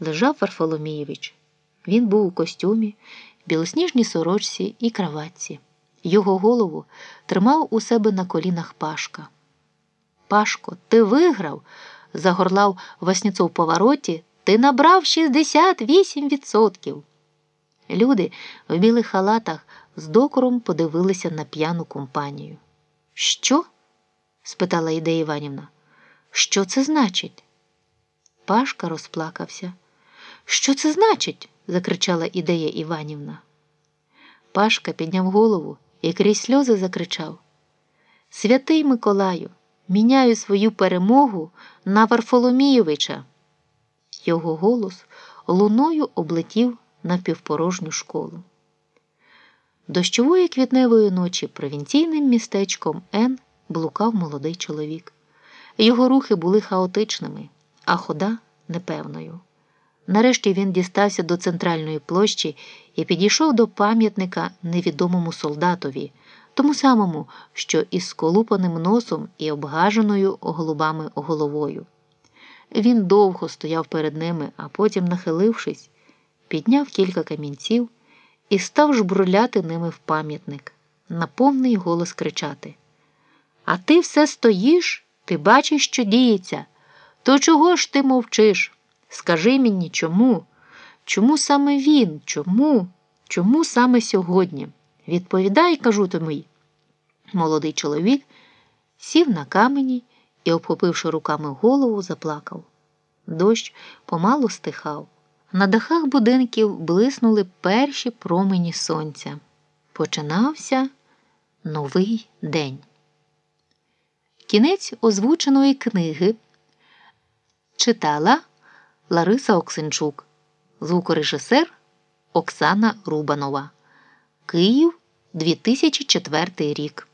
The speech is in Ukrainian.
лежав Варфоломійович. Він був у костюмі, білосніжній сорочці і краватці. Його голову тримав у себе на колінах Пашка. Пашко, ти виграв, загорлав Васніцов повороті, ти набрав 68%. Люди в білих халатах з докором подивилися на п'яну компанію. Що? спитала Ідея Іванівна. Що це значить? Пашка розплакався. Що це значить? закричала Ідея Іванівна. Пашка підняв голову і крізь сльози закричав: Святий Миколаю, міняю свою перемогу на Варфоломійовича. Його голос луною облетів напівпорожню школу. Дощової квітневої ночі провінційним містечком Н блукав молодий чоловік. Його рухи були хаотичними, а хода непевною. Нарешті він дістався до центральної площі і підійшов до пам'ятника невідомому солдатові, тому самому, що із сколупаним носом і обгаженою голубами головою. Він довго стояв перед ними, а потім, нахилившись, підняв кілька камінців і став жбурляти ними в пам'ятник, на повний голос кричати: А ти все стоїш? Ти бачиш, що діється? То чого ж ти мовчиш? Скажи мені, чому? Чому саме він? Чому? Чому саме сьогодні? Відповідай, кажу тобі. Молодий чоловік сів на камені і, обхопивши руками голову, заплакав. Дощ помалу стихав. На дахах будинків блиснули перші промені сонця. Починався новий день. Кінець озвученої книги читала Лариса Оксенчук, звукорежисер Оксана Рубанова. Київ 2004 рік.